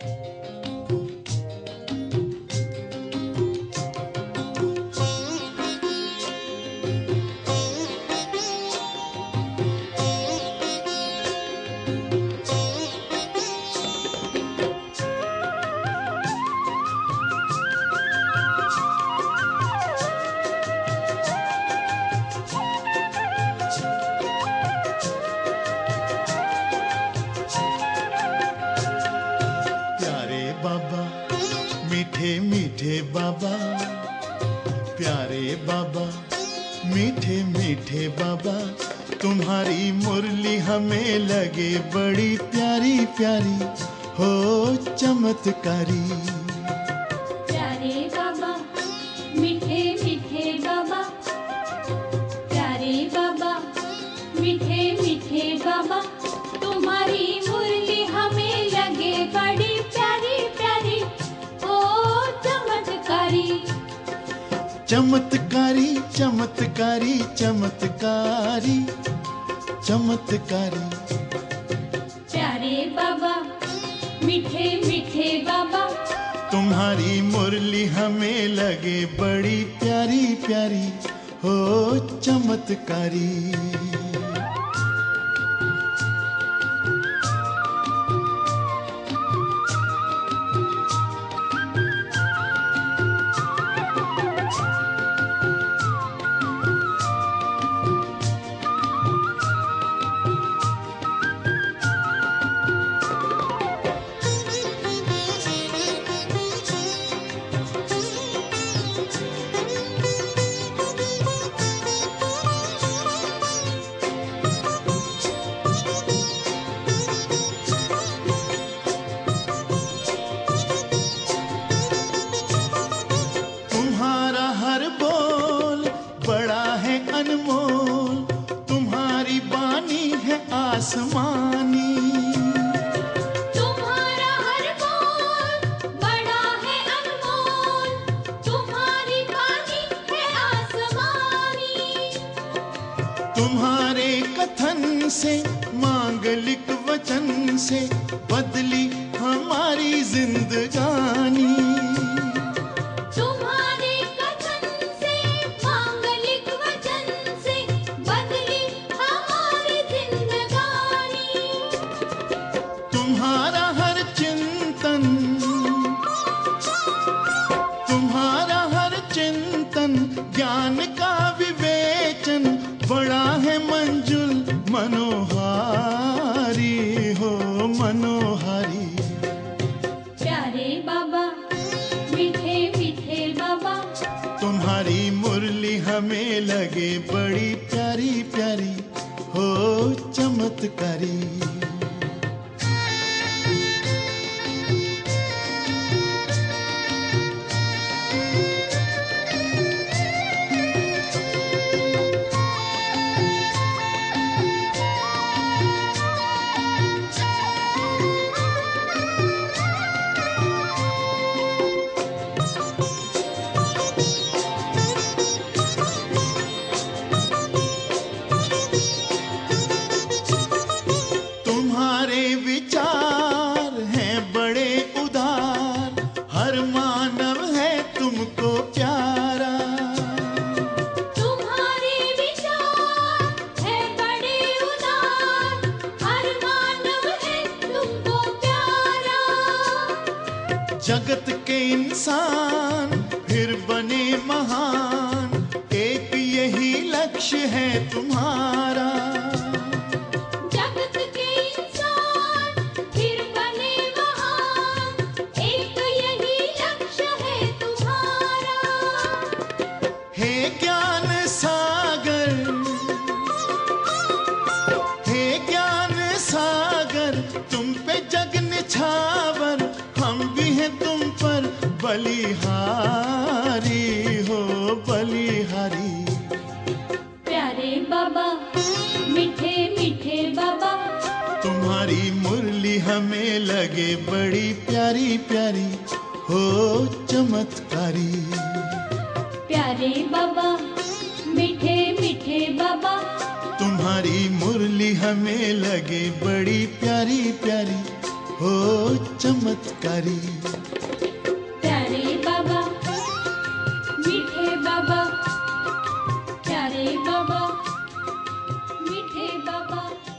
प्यारे बाबा, प्यारे बाबा, मीठे मीठे बाबा, तुम्हारी मुरली हमें लगे बड़ी प्यारी प्यारी, हो चमत्कारी। चमत्कारी चमत्कारी चमत्कारी चमत्कारी। प्यारे बाबा मीठे मीठे बाबा। तुम्हारी मुरली हमें लगे बड़ी प्यारी प्यारी हो चमत्कारी। से मांगलिक वचन से बदली हमारी जिंदगानी। मनोहारी हो मनोहारी। प्यारे बाबा मीठे मीठे बाबा। तुम्हारी मुरली हमें लगे बड़ी प्यारी प्यारी हो चमत्कारी। जगत के इंसान फिर बने महान। एक यही लक्ष्य है तुम्हारा। बलिहारी हो बलिहारी। प्यारे बाबा मीठे मीठे बाबा। तुम्हारी मुरली हमें लगे बड़ी प्यारी प्यारी हो चमत्कारी। प्यारे बाबा मीठे मीठे बाबा। तुम्हारी मुरली हमें लगे बड़ी प्यारी प्यारी हो चमत्कारी।